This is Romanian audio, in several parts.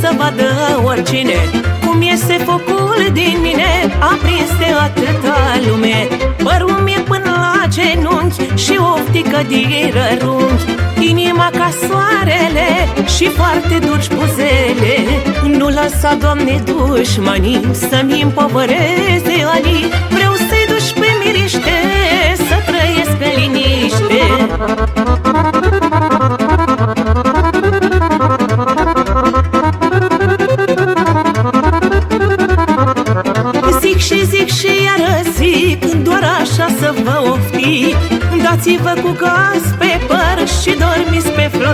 să vadă oricine. Cum iese focul din mine Aprins de atâta lume. Părul mi până la genunchi Și oftică din rărunchi Inima ca soarele Și foarte dulci buzele Nu lăsa, Doamne, dușmanii Să-mi împovăreze anii. Vreau să-i duci pe miriște Să trăiesc în liniște. Zic și zic și iară zic Doar așa să vă ofti Dați-vă cu gaz pe păr Și dormiți pe flori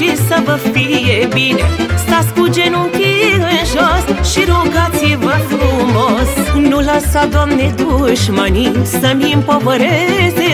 mine Munciți să vă fie bine. Stați cu genunchii în jos Și rugați-vă frumos. Nu lăsa, Doamne, dușmanii Să-mi împovăreze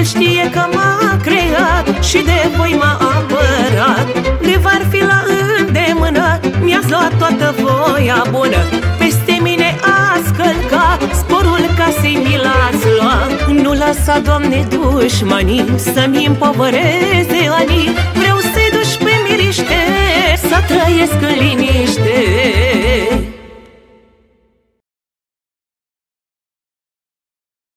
El știe că m-a creat Și de voi m-a apărat. De var fi la îndemână Mi-ați luat toată voia bună. Peste mine ați călcat Sporul casei mi l-ați luat. Nu lăsa, Doamne, dușmanii Să-mi împovăreze anii. Vreau să-i duci pe miriște Să trăiesc în liniște